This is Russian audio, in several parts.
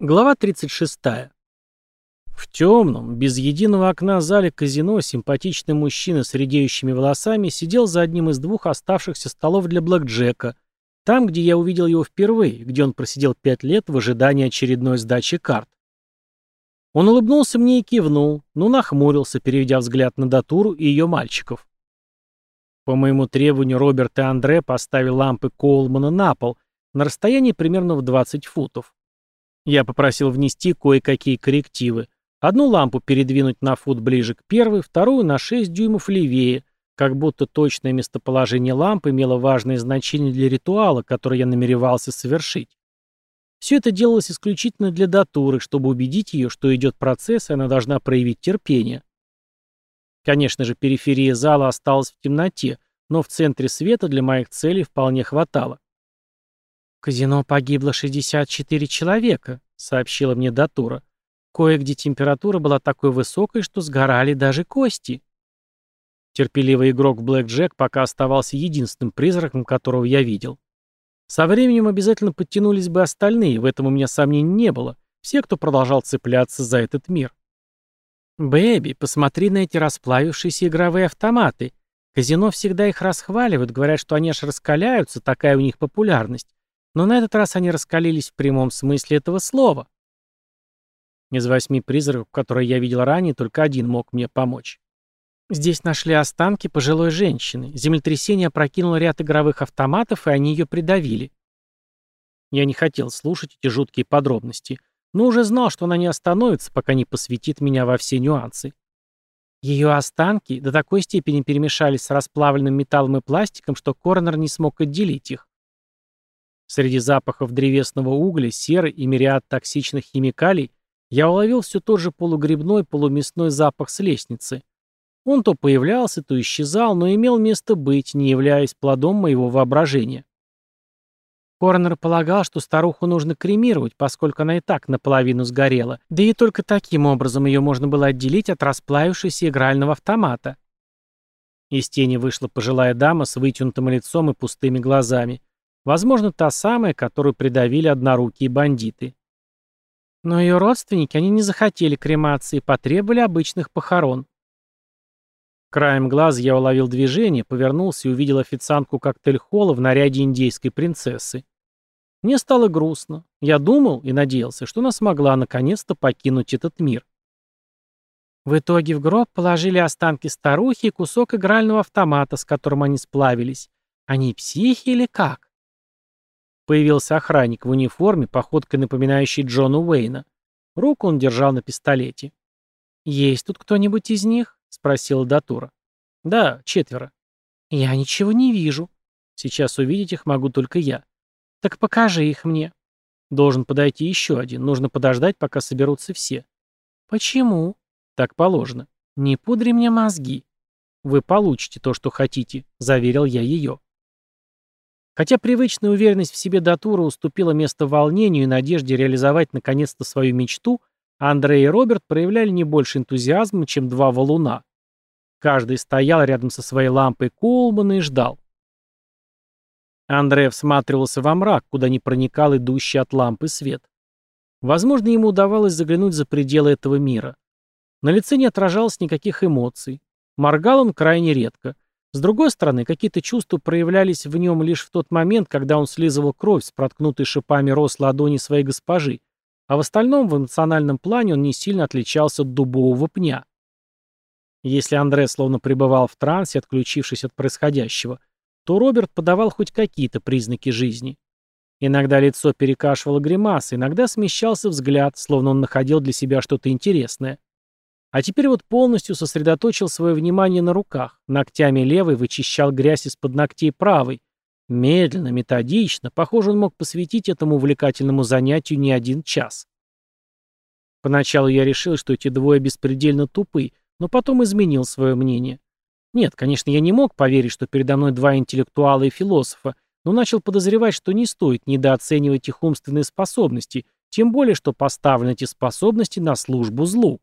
Глава 36. В темном, без единого окна зале казино симпатичный мужчина с редеющими волосами сидел за одним из двух оставшихся столов для блэкджека, там, где я увидел его впервые, где он просидел пять лет в ожидании очередной сдачи карт. Он улыбнулся мне и кивнул, но нахмурился, переведя взгляд на Датуру и ее мальчиков. По моему требованию Роберт и Андре поставили лампы Коулмана на пол, на расстоянии примерно в 20 футов. Я попросил внести кое-какие коррективы. Одну лампу передвинуть на фут ближе к первой, вторую на 6 дюймов левее, как будто точное местоположение лампы имело важное значение для ритуала, который я намеревался совершить. Все это делалось исключительно для датуры, чтобы убедить ее, что идет процесс, и она должна проявить терпение. Конечно же, периферия зала осталась в темноте, но в центре света для моих целей вполне хватало. «В казино погибло 64 человека», — сообщила мне Датура. «Кое-где температура была такой высокой, что сгорали даже кости». Терпеливый игрок в блэк-джек пока оставался единственным призраком, которого я видел. Со временем обязательно подтянулись бы остальные, в этом у меня сомнений не было, все, кто продолжал цепляться за этот мир. «Бэби, посмотри на эти расплавившиеся игровые автоматы. Казино всегда их расхваливают, говорят, что они аж раскаляются, такая у них популярность. Но на этот раз они раскалились в прямом смысле этого слова. Из восьми призраков, которые я видел ранее, только один мог мне помочь. Здесь нашли останки пожилой женщины. Землетрясение опрокинуло ряд игровых автоматов, и они ее придавили. Я не хотел слушать эти жуткие подробности, но уже знал, что она не остановится, пока не посвятит меня во все нюансы. Ее останки до такой степени перемешались с расплавленным металлом и пластиком, что коронер не смог отделить их. Среди запахов древесного угля, серы и мириад токсичных химикалий я уловил все тот же полугрибной, полумясной запах с лестницы. Он то появлялся, то исчезал, но имел место быть, не являясь плодом моего воображения. Коронер полагал, что старуху нужно кремировать, поскольку она и так наполовину сгорела, да и только таким образом ее можно было отделить от расплавившейся игрального автомата. Из тени вышла пожилая дама с вытянутым лицом и пустыми глазами. Возможно, та самая, которую придавили однорукие бандиты. Но ее родственники, они не захотели кремации, потребовали обычных похорон. Краем глаз я уловил движение, повернулся и увидел официантку коктейль-холла в наряде индейской принцессы. Мне стало грустно. Я думал и надеялся, что она смогла наконец-то покинуть этот мир. В итоге в гроб положили останки старухи и кусок игрального автомата, с которым они сплавились. Они психи или как? Появился охранник в униформе, походкой напоминающей Джона Уэйна. Руку он держал на пистолете. «Есть тут кто-нибудь из них?» — спросила Датура. «Да, четверо». «Я ничего не вижу. Сейчас увидеть их могу только я». «Так покажи их мне». «Должен подойти еще один. Нужно подождать, пока соберутся все». «Почему?» «Так положено. Не пудри мне мозги». «Вы получите то, что хотите», — заверил я ее. Хотя привычная уверенность в себе Датура уступила место волнению и надежде реализовать наконец-то свою мечту, Андрей и Роберт проявляли не больше энтузиазма, чем два валуна. Каждый стоял рядом со своей лампой Коулмана и ждал. Андрей всматривался во мрак, куда не проникал идущий от лампы свет. Возможно, ему удавалось заглянуть за пределы этого мира. На лице не отражалось никаких эмоций. Моргал он крайне редко. С другой стороны, какие-то чувства проявлялись в нем лишь в тот момент, когда он слизывал кровь с проткнутой шипами рос ладони своей госпожи, а в остальном в эмоциональном плане он не сильно отличался от дубового пня. Если Андре словно пребывал в трансе, отключившись от происходящего, то Роберт подавал хоть какие-то признаки жизни. Иногда лицо перекашивало гримасы, иногда смещался взгляд, словно он находил для себя что-то интересное. А теперь вот полностью сосредоточил свое внимание на руках, ногтями левой вычищал грязь из-под ногтей правой. Медленно, методично, похоже, он мог посвятить этому увлекательному занятию не один час. Поначалу я решил, что эти двое беспредельно тупы, но потом изменил свое мнение. Нет, конечно, я не мог поверить, что передо мной два интеллектуала и философа, но начал подозревать, что не стоит недооценивать их умственные способности, тем более, что поставлены эти способности на службу злу.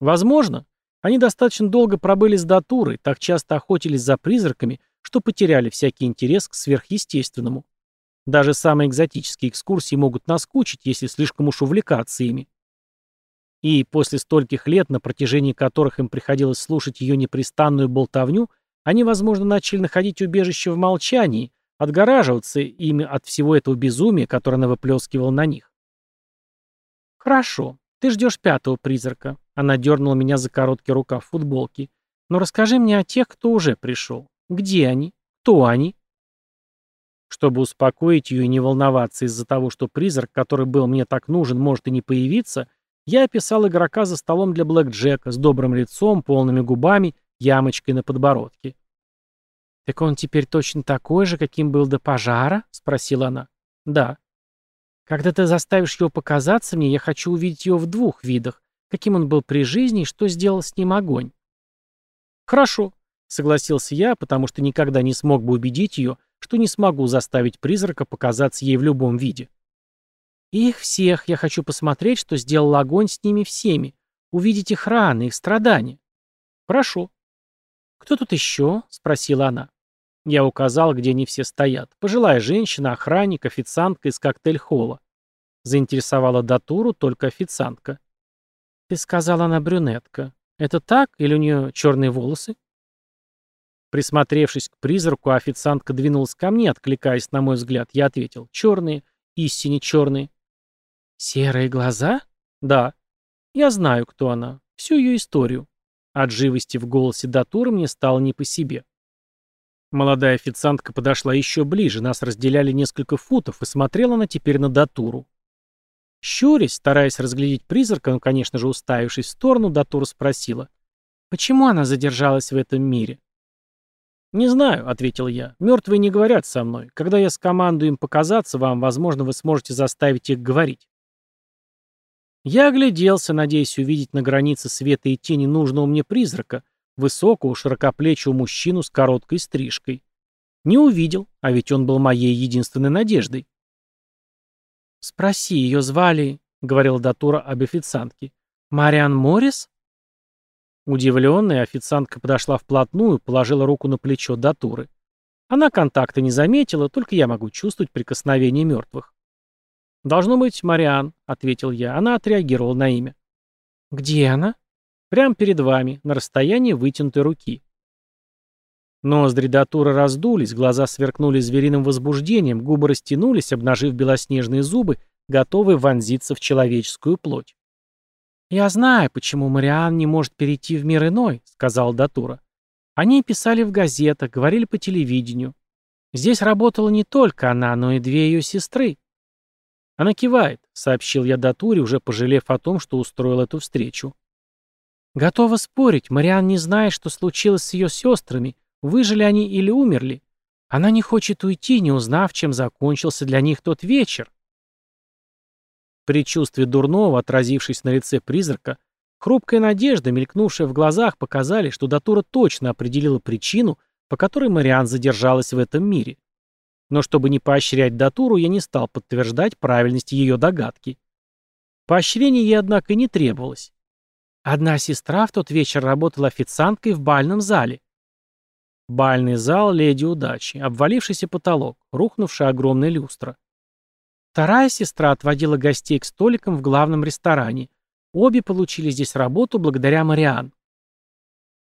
Возможно, они достаточно долго пробыли с датурой, так часто охотились за призраками, что потеряли всякий интерес к сверхъестественному. Даже самые экзотические экскурсии могут наскучить, если слишком уж увлекаться ими. И после стольких лет, на протяжении которых им приходилось слушать ее непрестанную болтовню, они, возможно, начали находить убежище в молчании, отгораживаться ими от всего этого безумия, которое она выплескивала на них. «Хорошо, ты ждешь пятого призрака», — она дернула меня за короткий рукав футболки. «Но расскажи мне о тех, кто уже пришел. Где они? Кто они?» Чтобы успокоить ее и не волноваться из-за того, что призрак, который был мне так нужен, может и не появиться, я описал игрока за столом для блэкджека с добрым лицом, полными губами, ямочкой на подбородке. «Так он теперь точно такой же, каким был до пожара?» — спросила она. «Да». «Когда ты заставишь его показаться мне, я хочу увидеть его в двух видах. Каким он был при жизни и что сделал с ним огонь». «Хорошо», — согласился я, потому что никогда не смог бы убедить ее, что не смогу заставить призрака показаться ей в любом виде. их всех я хочу посмотреть, что сделал огонь с ними всеми, увидеть их раны, их страдания. Прошу. Кто тут еще? Спросила она. Я указал, где они все стоят. Пожилая женщина, охранник, официантка из коктейль-холла. Заинтересовала Датуру только официантка. Ты сказала, она брюнетка. Это так или у нее черные волосы? Присмотревшись к призраку, официантка двинулась ко мне, откликаясь на мой взгляд. Я ответил. Черные. Истине черные. Серые глаза? Да. Я знаю, кто она. Всю ее историю. От живости в голосе Датуры мне стало не по себе. Молодая официантка подошла еще ближе, нас разделяли несколько футов, и смотрела она теперь на Датуру. Щурясь, стараясь разглядеть призрака, но, конечно же, уставившись в сторону, Датура спросила, почему она задержалась в этом мире? «Не знаю», — ответил я. «Мертвые не говорят со мной. Когда я скомандую им показаться вам, возможно, вы сможете заставить их говорить». Я огляделся, надеясь увидеть на границе света и тени нужного мне призрака, высокого, широкоплечего мужчину с короткой стрижкой. Не увидел, а ведь он был моей единственной надеждой. «Спроси, ее звали», — говорил Датура об официантке. «Мариан Моррис?» Удивленная, официантка подошла вплотную, положила руку на плечо Датуры. Она контакта не заметила, только я могу чувствовать прикосновение мертвых. «Должно быть, Мариан», — ответил я. Она отреагировала на имя. «Где она?» «Прямо перед вами, на расстоянии вытянутой руки». Ноздри Датуры раздулись, глаза сверкнули звериным возбуждением, губы растянулись, обнажив белоснежные зубы, готовые вонзиться в человеческую плоть. «Я знаю, почему Мариан не может перейти в мир иной», — сказал Датура. «Они писали в газетах, говорили по телевидению. Здесь работала не только она, но и две ее сестры». «Она кивает», — сообщил я Датуре, уже пожалев о том, что устроил эту встречу. «Готова спорить, Мариан не знает, что случилось с ее сестрами, выжили они или умерли. Она не хочет уйти, не узнав, чем закончился для них тот вечер». Предчувствие дурного, отразившись на лице призрака, хрупкая надежда, мелькнувшая в глазах, показали, что Датура точно определила причину, по которой Мариан задержалась в этом мире. Но чтобы не поощрять Датуру, я не стал подтверждать правильность ее догадки. Поощрение ей, однако, не требовалось. Одна сестра в тот вечер работала официанткой в бальном зале. Бальный зал леди удачи, обвалившийся потолок, рухнувшая огромная люстра. Вторая сестра отводила гостей к столикам в главном ресторане. Обе получили здесь работу благодаря Мариан.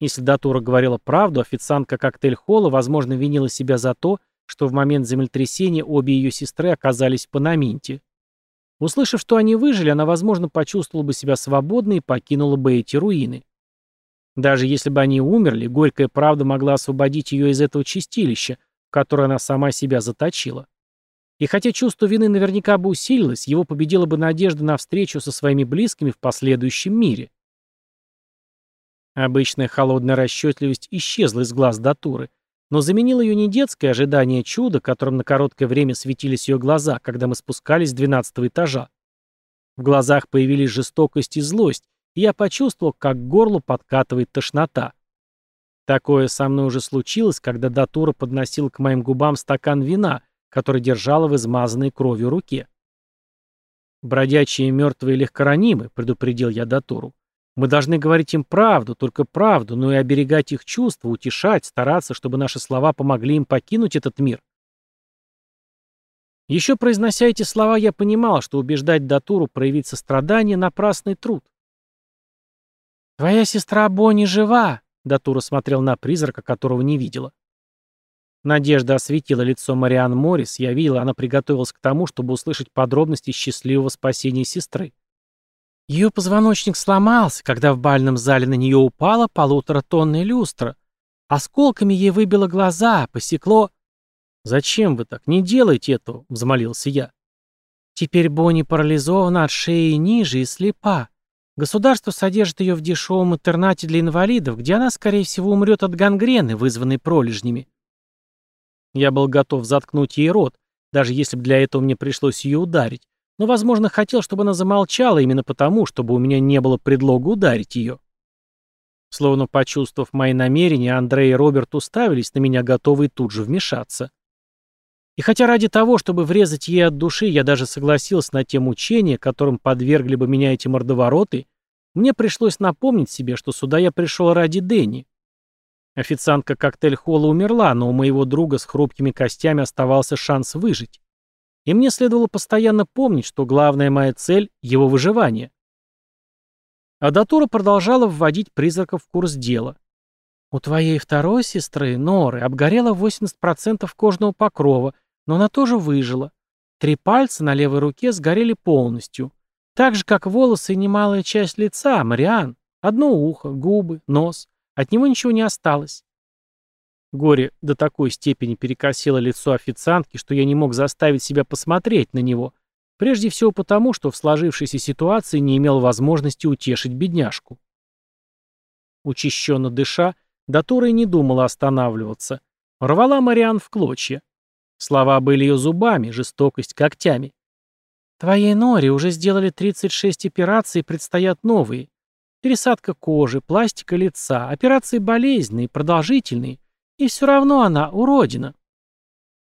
Если Датура говорила правду, официантка коктейль-холла, возможно, винила себя за то, что в момент землетрясения обе ее сестры оказались в Панаменте. Услышав, что они выжили, она, возможно, почувствовала бы себя свободной и покинула бы эти руины. Даже если бы они умерли, горькая правда могла освободить ее из этого чистилища, в которое она сама себя заточила. И хотя чувство вины наверняка бы усилилось, его победила бы надежда на встречу со своими близкими в последующем мире. Обычная холодная расчетливость исчезла из глаз Датуры, но заменило ее не детское ожидание чуда, которым на короткое время светились ее глаза, когда мы спускались с двенадцатого этажа. В глазах появились жестокость и злость, и я почувствовал, как к горлу подкатывает тошнота. Такое со мной уже случилось, когда Датура подносил к моим губам стакан вина, который держала в измазанной кровью руке. «Бродячие мертвые легкоранимы», — предупредил я Датуру. «Мы должны говорить им правду, только правду, но и оберегать их чувства, утешать, стараться, чтобы наши слова помогли им покинуть этот мир». Еще произнося эти слова, я понимал, что убеждать Датуру проявить сострадание — напрасный труд. «Твоя сестра Бонни жива!» — Датура смотрел на призрака, которого не видела. Надежда осветила лицо Мариан Моррис, я видела, она приготовилась к тому, чтобы услышать подробности счастливого спасения сестры. Ее позвоночник сломался, когда в бальном зале на нее упала полуторатонная люстра. Осколками ей выбило глаза, посекло... «Зачем вы так? Не делайте этого!» — взмолился я. Теперь Бонни парализована от шеи ниже и слепа. Государство содержит ее в дешевом интернате для инвалидов, где она, скорее всего, умрет от гангрены, вызванной пролежнями. Я был готов заткнуть ей рот, даже если бы для этого мне пришлось ее ударить, но, возможно, хотел, чтобы она замолчала именно потому, чтобы у меня не было предлога ударить ее. Словно почувствовав мои намерения, Андрей и Роберт уставились на меня, готовые тут же вмешаться. И хотя ради того, чтобы врезать ей от души, я даже согласился на те мучения, которым подвергли бы меня эти мордовороты, мне пришлось напомнить себе, что сюда я пришел ради Дэнни. Официантка коктейль-холла умерла, но у моего друга с хрупкими костями оставался шанс выжить. И мне следовало постоянно помнить, что главная моя цель — его выживание. Адатура продолжала вводить призраков в курс дела. У твоей второй сестры, Норы, обгорело 80% кожного покрова, но она тоже выжила. Три пальца на левой руке сгорели полностью. Так же, как волосы и немалая часть лица, Мариан. Одно ухо, губы, нос. От него ничего не осталось. Горе до такой степени перекосило лицо официантки, что я не мог заставить себя посмотреть на него. Прежде всего потому, что в сложившейся ситуации не имел возможности утешить бедняжку. Учащенно дыша, Датура и не думала останавливаться. Рвала Мариан в клочья. Слова были ее зубами, жестокость когтями. «Твоей Норе уже сделали 36 операций предстоят новые. Пересадка кожи, пластика лица, операции болезненные, продолжительные. И все равно она уродина».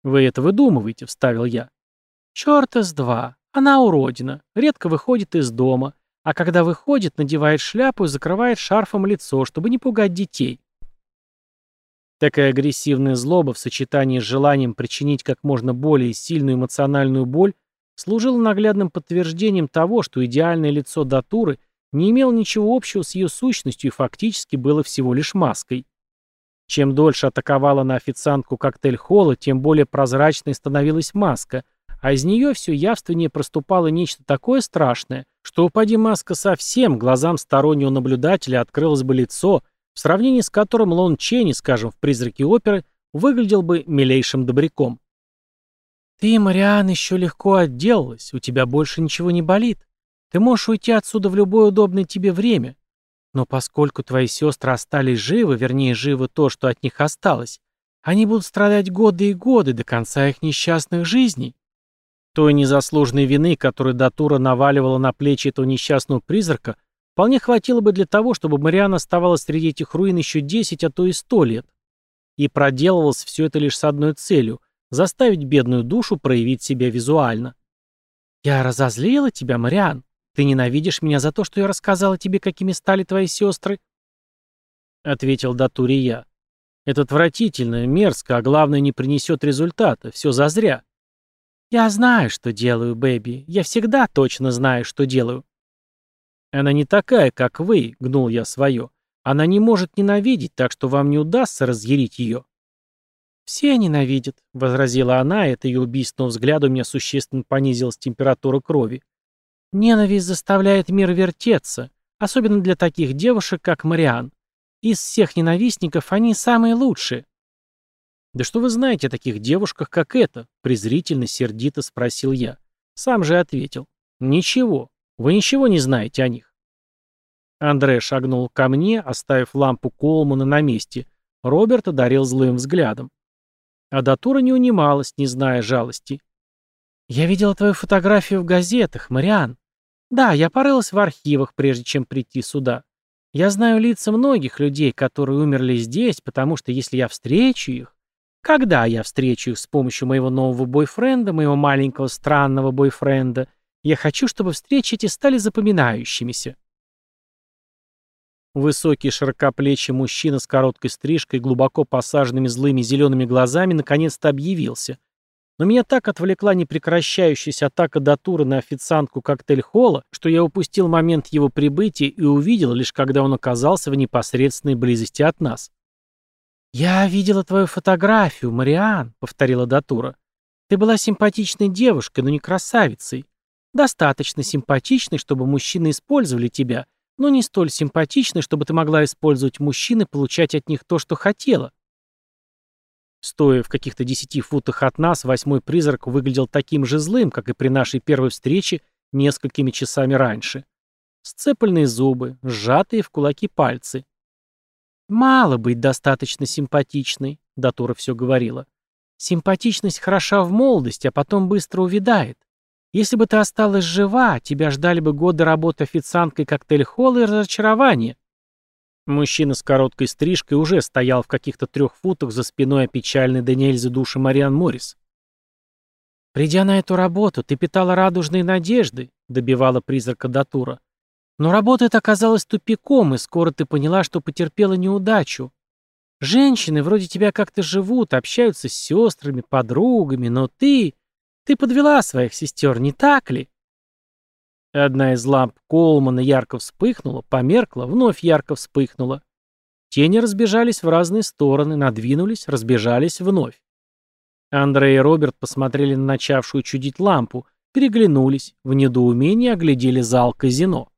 «Вы это выдумываете», — вставил я. «Черт с два. Она уродина. Редко выходит из дома. А когда выходит, надевает шляпу и закрывает шарфом лицо, чтобы не пугать детей. Такая агрессивная злоба в сочетании с желанием причинить как можно более сильную эмоциональную боль служила наглядным подтверждением того, что идеальное лицо Датуры не имело ничего общего с ее сущностью и фактически было всего лишь маской. Чем дольше атаковала на официантку коктейль Холла, тем более прозрачной становилась маска, а из нее все явственнее проступало нечто такое страшное, что упади маска совсем, глазам стороннего наблюдателя открылось бы лицо, в сравнении с которым Лон Ченни, скажем, в «Призраке оперы», выглядел бы милейшим добряком. «Ты, Мариан, еще легко отделалась, у тебя больше ничего не болит. Ты можешь уйти отсюда в любое удобное тебе время. Но поскольку твои сестры остались живы, вернее, живы то, что от них осталось, они будут страдать годы и годы до конца их несчастных жизней. Той незаслуженной вины, которую Датура наваливала на плечи этого несчастного призрака, Вполне хватило бы для того, чтобы Мариана оставалась среди этих руин еще 10, а то и 100 лет. И проделывалось все это лишь с одной целью – заставить бедную душу проявить себя визуально. «Я разозлила тебя, Мариан? Ты ненавидишь меня за то, что я рассказала тебе, какими стали твои сестры?» Ответил Датури я. «Это отвратительно, мерзко, а главное, не принесет результата. Все зазря». «Я знаю, что делаю, Бэби. Я всегда точно знаю, что делаю. «Она не такая, как вы», — гнул я свое. «Она не может ненавидеть, так что вам не удастся разъярить ее». «Все ненавидят», — возразила она, и от ее убийственного взгляда у меня существенно понизилась температура крови. «Ненависть заставляет мир вертеться, особенно для таких девушек, как Мариан. Из всех ненавистников они самые лучшие». «Да что вы знаете о таких девушках, как эта?» — презрительно, сердито спросил я. Сам же ответил. «Ничего. Вы ничего не знаете о них. Андре шагнул ко мне, оставив лампу Колмана на месте. Роберт одарил злым взглядом. А Датура не унималась, не зная жалости. «Я видела твою фотографию в газетах, Мариан. Да, я порылась в архивах, прежде чем прийти сюда. Я знаю лица многих людей, которые умерли здесь, потому что если я встречу их... Когда я встречу их с помощью моего нового бойфренда, моего маленького странного бойфренда — я хочу, чтобы встречи эти стали запоминающимися. Высокий широкоплечий мужчина с короткой стрижкой глубоко посаженными злыми зелеными глазами наконец-то объявился. Но меня так отвлекла непрекращающаяся атака Датура на официантку коктейль-холла, что я упустил момент его прибытия и увидел, лишь когда он оказался в непосредственной близости от нас. «Я видела твою фотографию, Мариан», — повторила Датура. «Ты была симпатичной девушкой, но не красавицей. Достаточно симпатичной, чтобы мужчины использовали тебя, но не столь симпатичной, чтобы ты могла использовать мужчин и получать от них то, что хотела. Стоя в каких-то десяти футах от нас, восьмой призрак выглядел таким же злым, как и при нашей первой встрече несколькими часами раньше. Сцепленные зубы, сжатые в кулаки пальцы. «Мало быть достаточно симпатичной», — Датура все говорила. «Симпатичность хороша в молодости, а потом быстро увядает. Если бы ты осталась жива, тебя ждали бы годы работы официанткой коктейль-холла и разочарования. Мужчина с короткой стрижкой уже стоял в каких-то трех футах за спиной опечальной до нельзя души Мариан Моррис. «Придя на эту работу, ты питала радужные надежды», — добивала призрака Датура. «Но работа эта оказалась тупиком, и скоро ты поняла, что потерпела неудачу. Женщины вроде тебя как-то живут, общаются с сестрами, подругами, но ты... Ты подвела своих сестер, не так ли?» Одна из ламп Колмана ярко вспыхнула, померкла, вновь ярко вспыхнула. Тени разбежались в разные стороны, надвинулись, разбежались вновь. Андрей и Роберт посмотрели на начавшую чудить лампу, переглянулись, в недоумении оглядели зал казино.